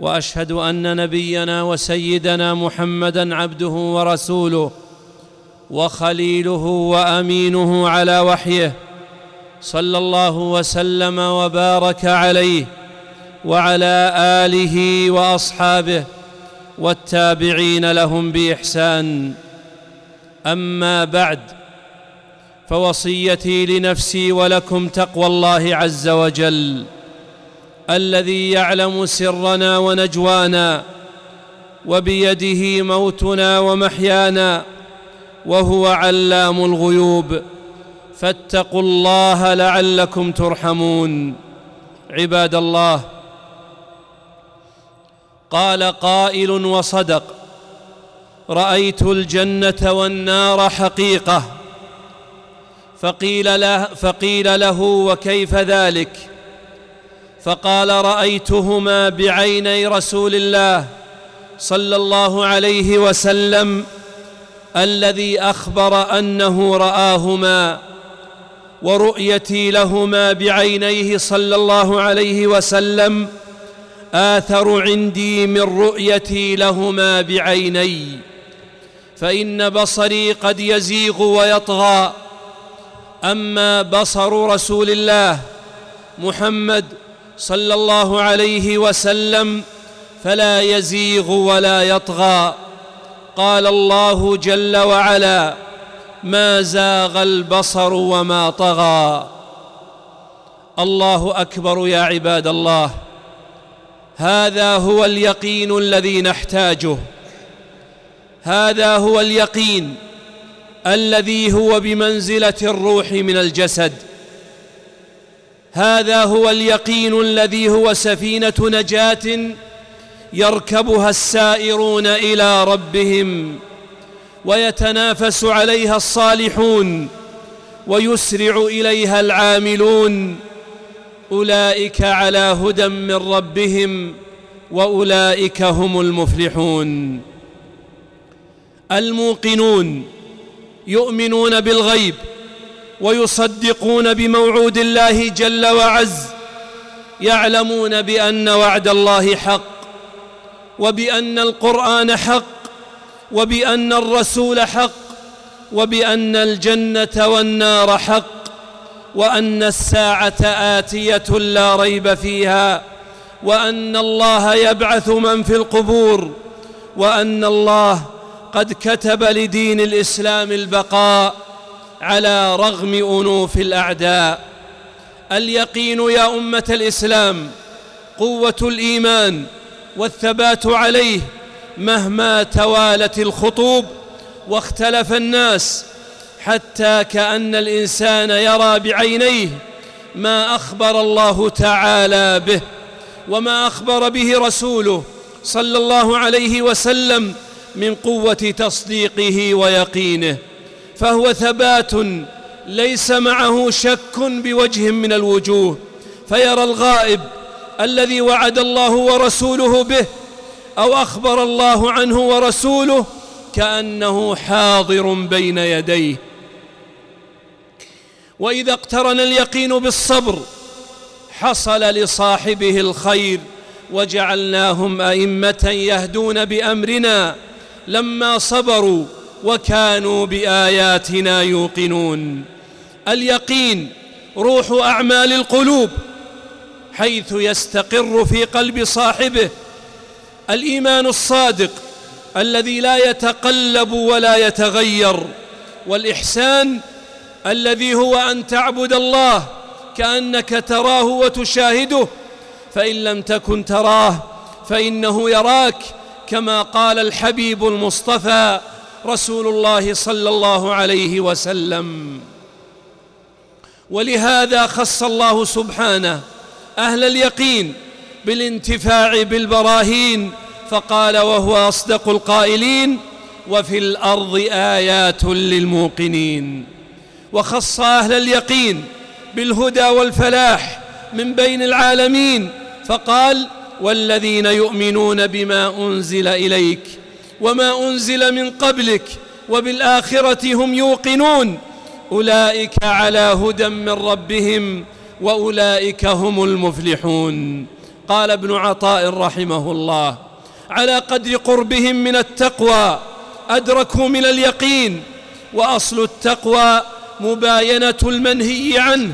وأشهد أن نبينا وسيدنا محمدا عبده ورسوله وخليله وأمينه على وحيه صلى الله وسلم وبارك عليه وعلى آله وأصحابه والتابعين لهم بإحسان. أما بعد فوصيتي لنفسي ولكم تقوى الله عز وجل. الذي يعلم سرنا ونجوانا وبيده موتنا ومحيانا وهو علام الغيوب. فاتقوا الله لعلكم ترحمون. عباد الله قال قائل وصدق رأيت الجنة والنار حقيقة فقيل له, فقيل له وكيف ذلك؟ فقال رأيتهما بعيني رسول الله صلى الله عليه وسلم الذي أخبر أنه رآهما ورؤيتي لهما بعينيه صلى الله عليه وسلم آثر عندي من رؤيتي لهما بعيني فإن بصري قد يزيغ ويطغى. أما بصر رسول الله محمد صلى الله عليه وسلم فلا يزيغ ولا يطغى. قال الله جل وعلا ما زاغ البصر وما طغى. الله أكبر يا عباد الله. هذا هو اليقين الذي نحتاجه. هذا هو اليقين الذي هو بمنزلة الروح من الجسد. هذا هو اليقين الذي هو سفينة نجاة يركبها السائرون إلى ربهم ويتنافس عليها الصالحون ويسرع إليها العاملون. أولئك على هدى من ربهم وأولئك هم المفلحون. الموقنون يؤمنون بالغيب ويصدقون بموعود الله جل وعز يعلمون بأن وعد الله حق وبأن القرآن حق وبأن الرسول حق وبأن الجنة والنار حق وأن الساعة آتية لا ريب فيها وأن الله يبعث من في القبور وأن الله قد كتب لدين الإسلام البقاء. على رغم أنوف الأعداء. اليقين يا أمة الإسلام قوة الإيمان والثبات عليه مهما توالت الخطوب واختلف الناس حتى كأن الإنسان يرى بعينيه ما أخبر الله تعالى به وما أخبر به رسوله صلى الله عليه وسلم من قوة تصديقه ويقينه. فهو ثبات ليس معه شك بوجه من الوجوه. فيرى الغائب الذي وعد الله ورسوله به أو أخبر الله عنه ورسوله كأنه حاضر بين يديه. وإذا اقترن اليقين بالصبر حصل لصاحبه الخير وجعلناهم أئمة يهدون بأمرنا. لما صبروا وكانوا بآياتنا يوقنون. اليقين روح أعمال القلوب حيث يستقر في قلب صاحبه. الإيمان الصادق الذي لا يتقلب ولا يتغير. والإحسان الذي هو أن تعبد الله كأنك تراه وتشاهده. فإن لم تكن تراه فإنه يراك كما قال الحبيب المصطفى. رسول الله صلى الله عليه وسلم. ولهذا خص الله سبحانه أهل اليقين بالانتفاع بالبراهين فقال وهو أصدق القائلين وفي الأرض آيات للموقنين وخص أهل اليقين بالهدى والفلاح من بين العالمين فقال والذين يؤمنون بما أنزل إليك وما أنزل من قبلك وبالآخرة هم يوقنون. أولئك على هدى من ربهم وأولئك هم المفلحون. قال ابن عطاء رحمه الله على قدر قربهم من التقوى أدركوا من اليقين وأصل التقوى مباينة المنهي عنه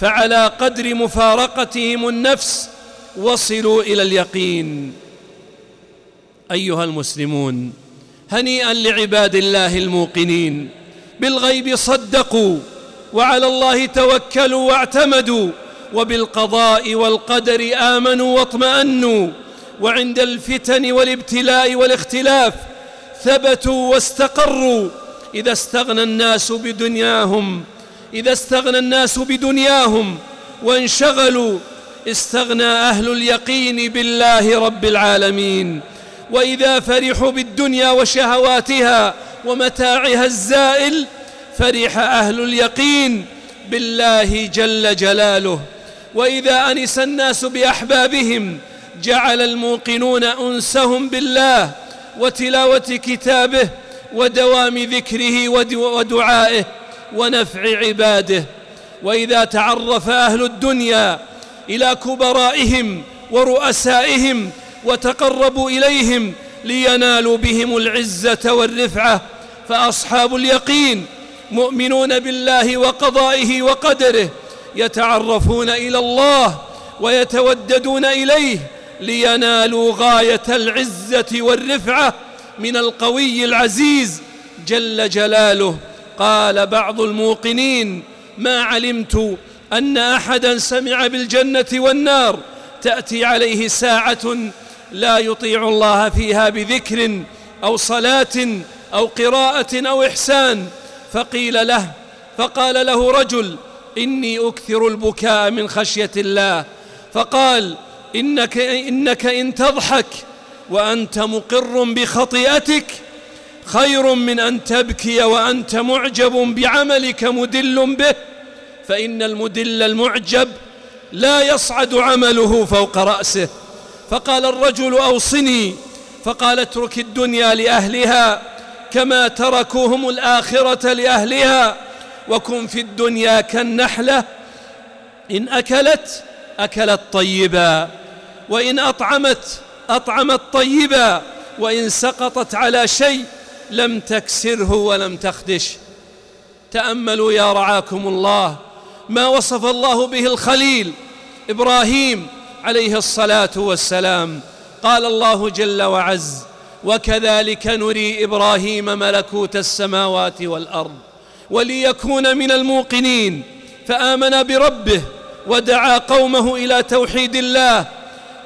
فعلى قدر مفارقتهم النفس وصلوا إلى اليقين. أيها المسلمون هنيئا لعباد الله الموقنين بالغيب صدقوا وعلى الله توكلوا واعتمدوا وبالقضاء والقدر آمنوا واطمأنوا وعند الفتن والابتلاء والاختلاف ثبتوا واستقروا. إذا استغنى الناس بدنياهم إذا استغنى الناس بدنياهم وانشغلوا استغنى أهل اليقين بالله رب العالمين. وإذا فرحوا بالدنيا وشهواتها ومتاعها الزائل فرح أهل اليقين بالله جل جلاله. وإذا أنس الناس بأحبابهم جعل الموقنون أنسهم بالله وتلاوة كتابه ودوام ذكره ودعائه ونفع عباده. وإذا تعرف أهل الدنيا إلى كبرائهم ورؤسائهم وتقربوا إليهم لينالوا بهم العزة والرفعة. فأصحاب اليقين مؤمنون بالله وقضائه وقدره يتعرفون إلى الله ويتوددون إليه لينالوا غاية العزة والرفعة من القوي العزيز جل جلاله. قال بعض الموقنين ما علمت أن أحدا سمع بالجنة والنار تأتي عليه ساعة لا يطيع الله فيها بذكر أو صلاة أو قراءة أو إحسان. فقيل له فقال له رجل إني أكثر البكاء من خشية الله. فقال إنك إنك إن تضحك وأنت مقر بخطيئتك خير من أن تبكي وأنت معجب بعملك مدل به. فإن المدل المعجب لا يصعد عمله فوق رأسه. فقال الرجل أوصني فقال اترك الدنيا لأهلها كما تركوهم الآخرة لأهلها وكن في الدنيا كالنحلة إن أكلت أكلت طيبا وإن أطعمت أطعمت طيبا وإن سقطت على شيء لم تكسره ولم تخدش. تأملوا يا رعاكم الله ما وصف الله به الخليل إبراهيم عليه الصلاة والسلام. قال الله جل وعز وكذلك نري إبراهيم ملكوت السماوات والأرض وليكون من الموقنين. فآمن بربه ودعا قومه إلى توحيد الله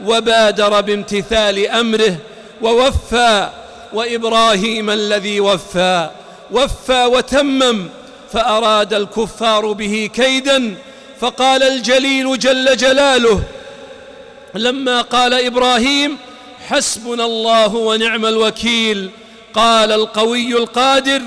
وبادر بامتثال أمره ووفى وإبراهيم الذي وفى وفى وتمم فأراد الكفار به كيدا فقال الجليل جل جلاله لما قال إبراهيم حسبنا الله ونعم الوكيل قال القوي القادر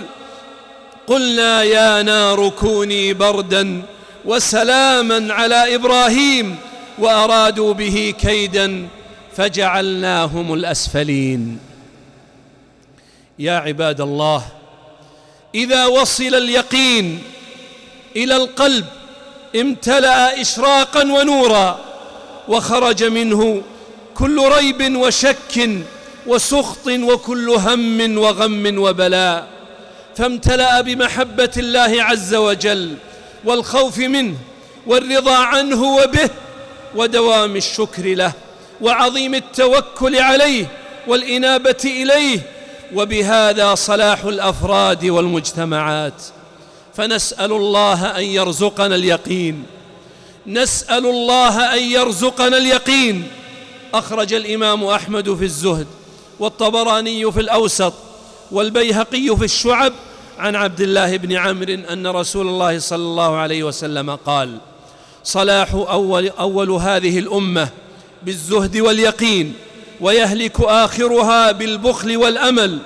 قلنا يا نار كوني بردا وسلاما على إبراهيم وأرادوا به كيدا فجعلناهم الأسفلين. يا عباد الله إذا وصل اليقين إلى القلب امتلأ إشراقا ونورا. وخرج منه كل ريب وشك وسخط وكل هم وغم وبلاء فامتلأ بمحبة الله عز وجل والخوف منه والرضا عنه وبه ودوام الشكر له وعظيم التوكل عليه والإنابة إليه وبهذا صلاح الأفراد والمجتمعات. فنسأل الله أن يرزقنا اليقين نسأل الله أن يرزقنا اليقين. أخرج الإمام أحمد في الزهد والطبراني في الأوسط والبيهقي في الشعب. عن عبد الله بن عمرو أن رسول الله صلى الله عليه وسلم قال صلاح أول أول هذه الأمة بالزهد واليقين ويهلك آخرها بالبخل والأمل.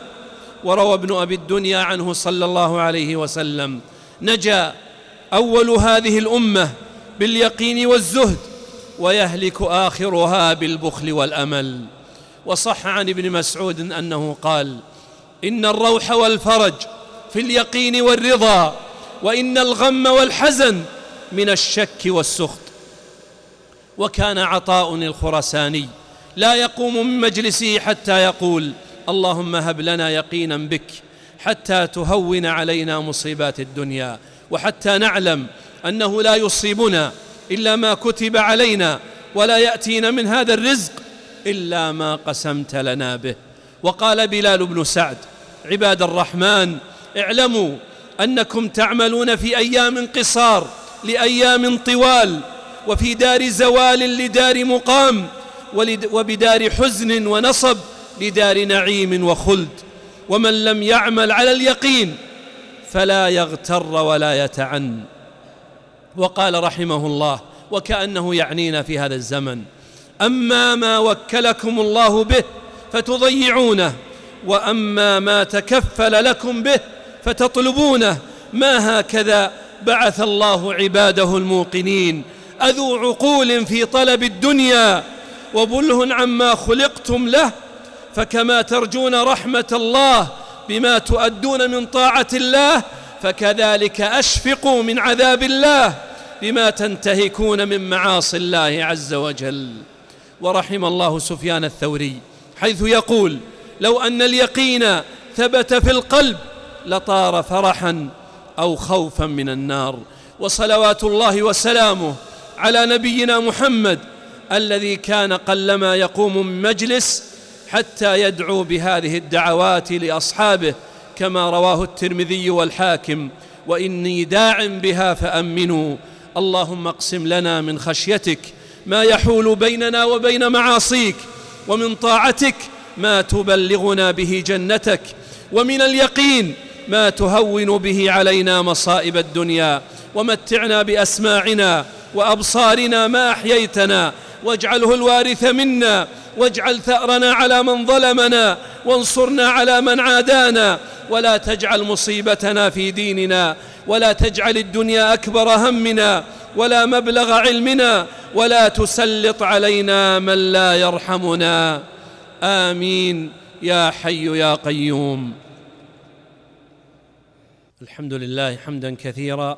وروى ابن أبي الدنيا عنه صلى الله عليه وسلم نجا أول هذه الأمة باليقين والزهد ويهلك آخرها بالبخل والأمل. وصح عن ابن مسعود أنه قال إن الروح والفرج في اليقين والرضا وإن الغم والحزن من الشك والسخط. وكان عطاء الخرساني لا يقوم من مجلسه حتى يقول اللهم هب لنا يقينا بك حتى تهون علينا مصيبات الدنيا وحتى نعلم أنه لا يصيبنا إلا ما كتب علينا ولا يأتينا من هذا الرزق إلا ما قسمت لنا به. وقال بلال بن سعد عباد الرحمن اعلموا أنكم تعملون في أيام قصار لأيام طوال وفي دار زوال لدار مقام وبدار حزن ونصب لدار نعيم وخلد. ومن لم يعمل على اليقين فلا يغتر ولا يتعن. وقال رحمه الله وكأنه يعنينا في هذا الزمن. أما ما وكلكم الله به فتضيعونه وأما ما تكفل لكم به فتطلبونه. ما هكذا بعث الله عباده الموقنين؟ أذو عقول في طلب الدنيا وبله عما خلقتم له. فكما ترجون رحمة الله بما تؤدون من طاعة الله فكذلك أشفقوا من عذاب الله بما تنتهكون من معاصي الله عز وجل. ورحم الله سفيان الثوري حيث يقول لو أن اليقين ثبت في القلب لطار فرحا أو خوفا من النار. وصلوات الله وسلامه على نبينا محمد الذي كان قلما يقوم من مجلس حتى يدعو بهذه الدعوات لأصحابه كما رواه الترمذي والحاكم وإني داع بها فأمنوا. اللهم اقسم لنا من خشيتك ما يحول بيننا وبين معاصيك ومن طاعتك ما تبلغنا به جنتك ومن اليقين ما تهون به علينا مصائب الدنيا. ومتعنا بأسماعنا وأبصارنا ما أحييتنا. واجعله الوارث منا واجعل ثأرنا على من ظلمنا وانصرنا على من عادانا. ولا تجعل مصيبتنا في ديننا ولا تجعل الدنيا أكبر همنا ولا مبلغ علمنا ولا تسلط علينا من لا يرحمنا. آمين. يا حي يا قيوم. الحمد لله حمدا كثيرا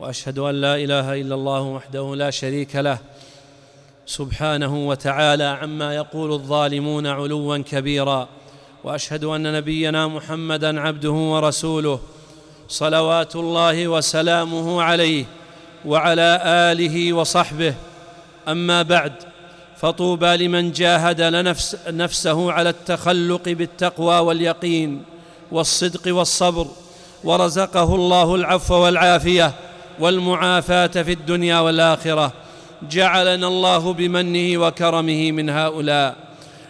وأشهد أن لا إله إلا الله وحده لا شريك له سبحانه وتعالى عما يقول الظالمون علوا كبيرا. وأشهد أن نبينا محمدا عبده ورسوله صلوات الله وسلامه عليه وعلى آله وصحبه. أما بعد فطوبى لمن جاهد لنفس نفسه على التخلق بالتقوى واليقين والصدق والصبر ورزقه الله العفو والعافية والمعافاة في الدنيا والآخرة. جعلنا الله بمنه وكرمه من هؤلاء.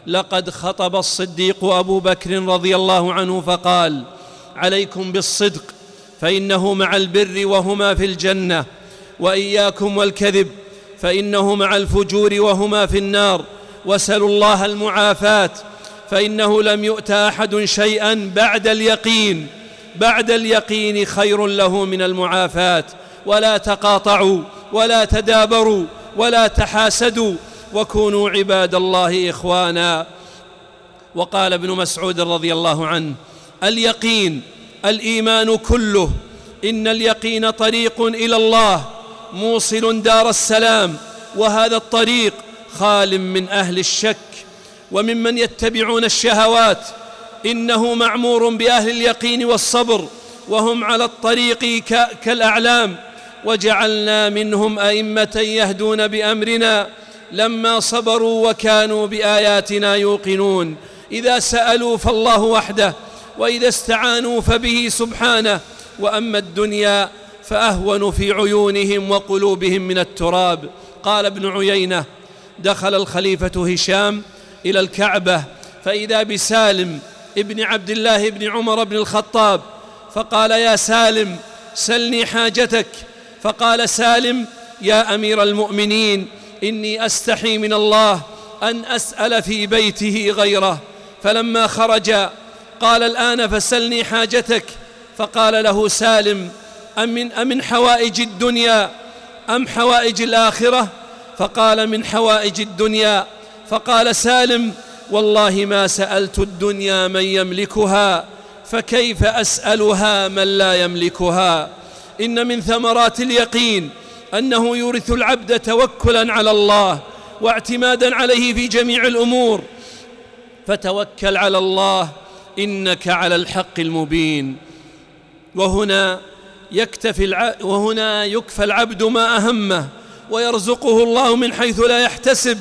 لقد خطب الصديق أبو بكر رضي الله عنه فقال عليكم بالصدق فإنه مع البر وهما في الجنة وإياكم والكذب فإنه مع الفجور وهما في النار واسألوا الله المعافاة فإنه لم يؤت أحد شيئا بعد اليقين بعد اليقين خير له من المعافاة ولا تقاطعوا ولا تدابروا ولا تحاسدوا وكونوا عباد الله إخوانا. وقال ابن مسعود رضي الله عنه اليقين الإيمان كله إن اليقين طريق إلى الله موصل دار السلام وهذا الطريق خال من أهل الشك. وممن يتبعون الشهوات إنه معمور بأهل اليقين والصبر وهم على الطريق كالأعلام. وجعلنا منهم أئمة يهدون بأمرنا لما صبروا وكانوا بآياتنا يوقنون. إذا سألوا فالله وحده وإذا استعانوا فبه سبحانه. وأما الدنيا فأهون في عيونهم وقلوبهم من التراب. قال ابن عيينة دخل الخليفة هشام إلى الكعبة فإذا بسالم ابن عبد الله بن عمر بن الخطاب فقال يا سالم سلني حاجتك. فقال سالم يا أمير المؤمنين إني أستحي من الله أن أسأل في بيته غيره. فلما خرج قال الآن فسلني حاجتك. فقال له سالم أمن, أمن حوائج الدنيا أم حوائج الآخرة؟ فقال من حوائج الدنيا. فقال سالم والله ما سألت الدنيا من يملكها فكيف أسألها من لا يملكها؟ إن من ثمرات اليقين أنه يورث العبد توكلا على الله واعتمادا عليه في جميع الأمور. فتوكل على الله إنك على الحق المبين. وهنا يكتفي الع... وهنا يكفى العبد ما أهمه ويرزقه الله من حيث لا يحتسب.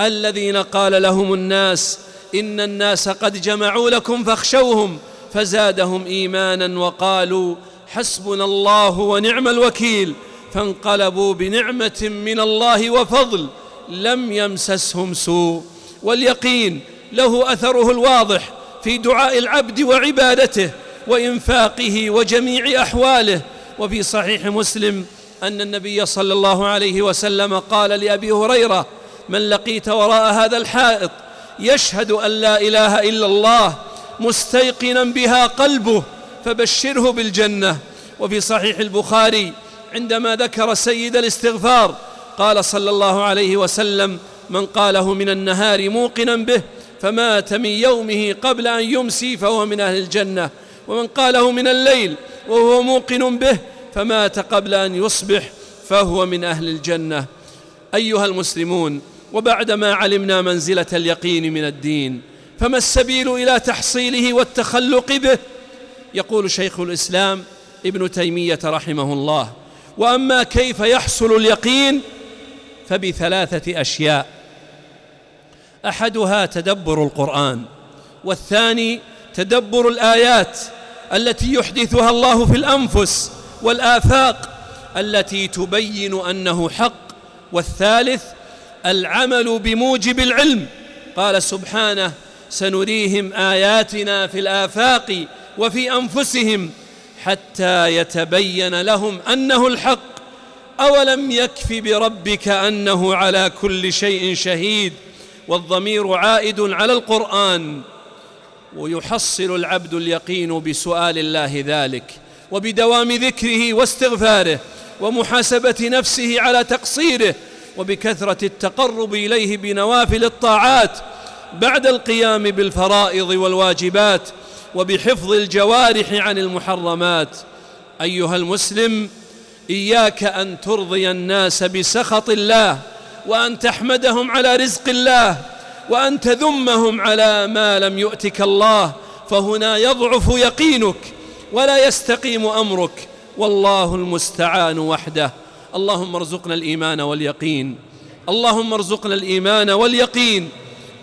الذين قال لهم الناس إن الناس قد جمعوا لكم فاخشوهم فزادهم إيمانا وقالوا حسبنا الله ونعم الوكيل. فانقلبوا بنعمة من الله وفضل لم يمسسهم سوء. واليقين له أثره الواضح في دعاء العبد وعبادته وإنفاقه وجميع أحواله. وفي صحيح مسلم أن النبي صلى الله عليه وسلم قال لأبي هريرة من لقيت وراء هذا الحائط يشهد أن لا إله إلا الله مستيقنا بها قلبه فبشره بالجنة. وفي صحيح البخاري عندما ذكر سيد الاستغفار قال صلى الله عليه وسلم من قاله من النهار موقنا به فمات من يومه قبل أن يمسي فهو من أهل الجنة. ومن قاله من الليل وهو موقن به فمات قبل أن يصبح فهو من أهل الجنة. أيها المسلمون وبعدما علمنا منزلة اليقين من الدين فما السبيل إلى تحصيله والتخلق به؟ يقول شيخ الإسلام ابن تيمية رحمه الله وأما كيف يحصل اليقين فبثلاثة أشياء. أحدها تدبر القرآن والثاني تدبر الآيات التي يحدثها الله في الأنفس والآفاق التي تبين أنه حق والثالث العمل بموجب العلم. قال سبحانه سنريهم آياتنا في الآفاق وفي أنفسهم حتى يتبين لهم أنه الحق. أولم يكف بربك أنه على كل شيء شهيد؟ والضمير عائد على القرآن. ويحصل العبد اليقين بسؤال الله ذلك وبدوام ذكره واستغفاره ومحاسبة نفسه على تقصيره وبكثرة التقرب إليه بنوافل الطاعات. بعد القيام بالفرائض والواجبات وبحفظ الجوارح عن المحرمات. أيها المسلم إياك أن ترضي الناس بسخط الله وأن تحمدهم على رزق الله وأن تذمهم على ما لم يؤتك الله فهنا يضعف يقينك ولا يستقيم أمرك. والله المستعان وحده. اللهم ارزقنا الإيمان واليقين. اللهم ارزقنا الإيمان واليقين.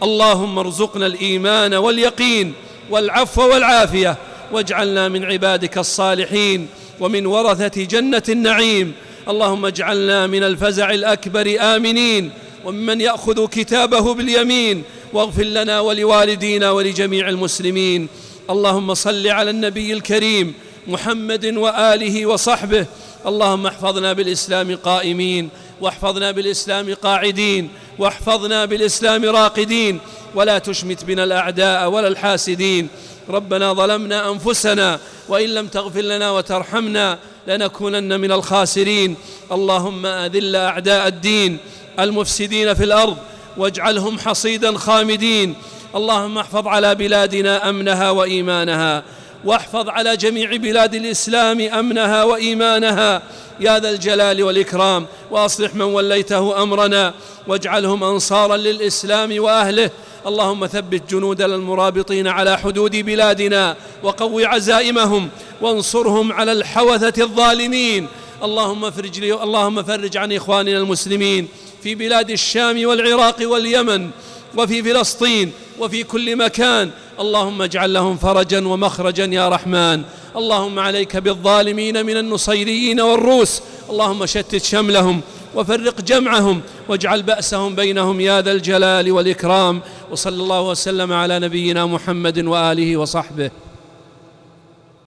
اللهم ارزقنا الإيمان واليقين. والعفو والعافية. واجعلنا من عبادك الصالحين ومن ورثة جنة النعيم. اللهم اجعلنا من الفزع الأكبر آمنين. وممن يأخذ كتابه باليمين واغفر لنا ولوالدينا ولجميع المسلمين. اللهم صل على النبي الكريم محمد وآله وصحبه. اللهم احفظنا بالإسلام قائمين. واحفظنا بالإسلام قاعدين. واحفظنا بالإسلام راقدين ولا تشمت بنا الأعداء ولا الحاسدين. ربنا ظلمنا أنفسنا وإن لم تغفر لنا وترحمنا لنكونن من الخاسرين. اللهم أذل أعداء الدين المفسدين في الأرض واجعلهم حصيدا خامدين. اللهم احفظ على بلادنا أمنها وإيمانها. واحفظ على جميع بلاد الإسلام أمنها وإيمانها. يا ذا الجلال والإكرام وأصلح من وليته أمرنا واجعلهم أنصارا للإسلام وأهله. اللهم ثبت جنودنا المرابطين على حدود بلادنا وقو عزائمهم وانصرهم على الحوثة الظالمين. اللهم فرج اللهم فرج عن إخواننا المسلمين في بلاد الشام والعراق واليمن. وفي فلسطين وفي كل مكان. اللهم اجعل لهم فرجا ومخرجا يا رحمن. اللهم عليك بالظالمين من النصيريين والروس. اللهم شتت شملهم وفرق جمعهم واجعل بأسهم بينهم يا ذا الجلال والإكرام. وصلى الله وسلم على نبينا محمد وآله وصحبه.